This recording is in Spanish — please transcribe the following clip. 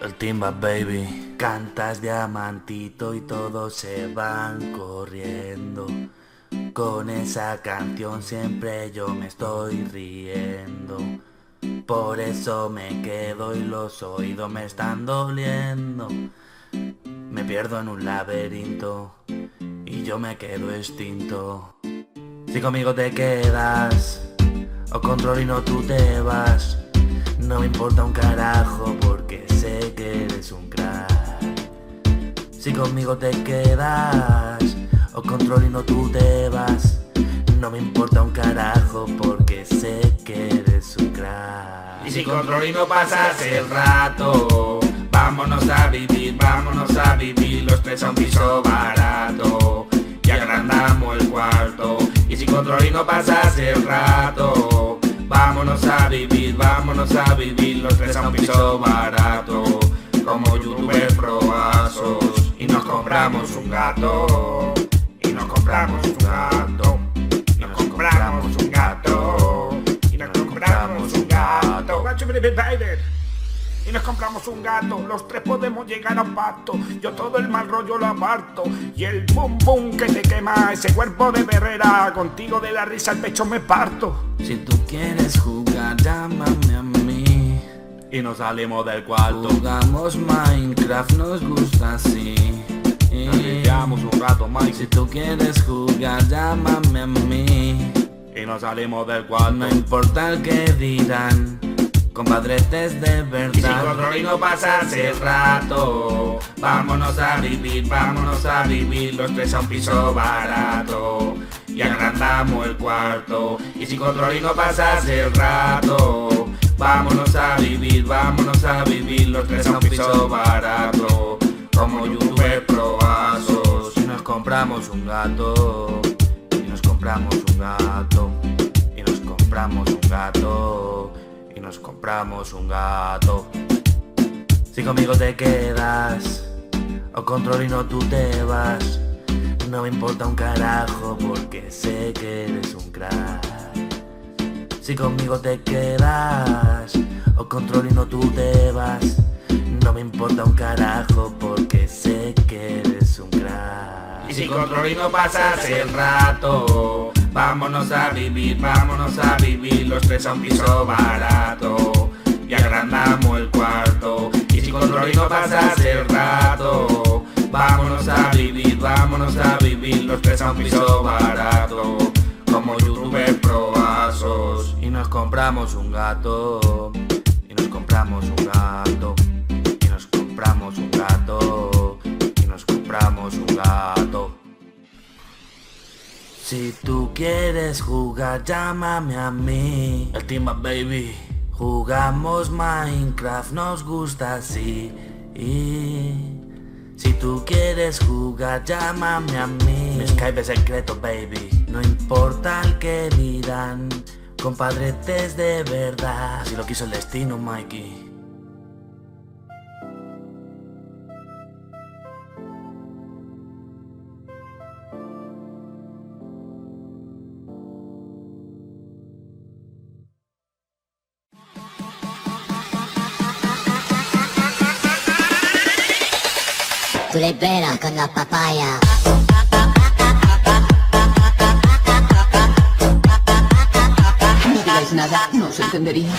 El timba baby, cantas diamantito y todos se van corriendo. Con esa canción siempre yo me estoy riendo. Por eso me quedo y los oídos me están doliendo. Me pierdo en un laberinto y yo me quedo extinto. Si conmigo te quedas o control y no tú te vas, no me importa un carajo porque sé que eres un crack. Si conmigo te quedas o control y no tú te vas, no me importa un carajo porque sé que eres un crack. Y si control y no pasas el rato, vámonos a vivir, vámonos a vivir los tres a un Y si control y no pasas el rato, vámonos a vivir, vámonos a vivir los tres a un piso barato. Como youtubers proasos y nos compramos un gato. Y nos compramos un gato. Y nos compramos un gato. Y nos compramos un gato y nos compramos un gato, los tres podemos llegar a un pacto. Yo todo el mal rollo lo aparto. Y el boom boom que te quema, ese cuerpo de berrera, contigo de la risa el pecho me parto. Si tú quieres jugar, llámame a mí. Y nos salimos del cuarto. Jugamos Minecraft, nos gusta así. Nos un rato, Mike. Si tú quieres jugar, llámame a mí. Y nos salimos del cuarto. No importa el que dirán, compadretes de Y si verdad. y no pasas el rato, vámonos a vivir, vámonos a vivir. Los tres a un piso barato. Y agrandamos el cuarto. Y si control y no pasas el rato, vámonos a vivir, vámonos a vivir. Los tres a un piso barato. Como youtubers proasos. Y nos compramos un gato, y nos compramos un gato, y nos compramos un gato, y nos compramos un gato. Si conmigo te quedas, o control y no tú te vas, no me importa un carajo porque sé que eres un crack. Si conmigo te quedas, o control y no tú te vas, no me importa un carajo porque sé que eres un crack. Y si control y no pasas el rato, vámonos a vivir, vámonos a vivir los tres a un piso barato. Y agrandamos el cuarto. Y si y no pasas el rato, vámonos a vivir, vámonos a vivir los tres a un piso barato. Como youtubers proasos. Y nos compramos un gato, y nos compramos un gato, Si tú quieres jugar, llámame a mí. El Timba Baby. Jugamos Minecraft, nos gusta así. Y si tú quieres jugar, llámame a mí. Mi Skype es secreto, baby. No importa el que dirán, compadretes de verdad. Así lo quiso el destino, Mikey. Peras con la papaya. No digáis nada, no se entendería.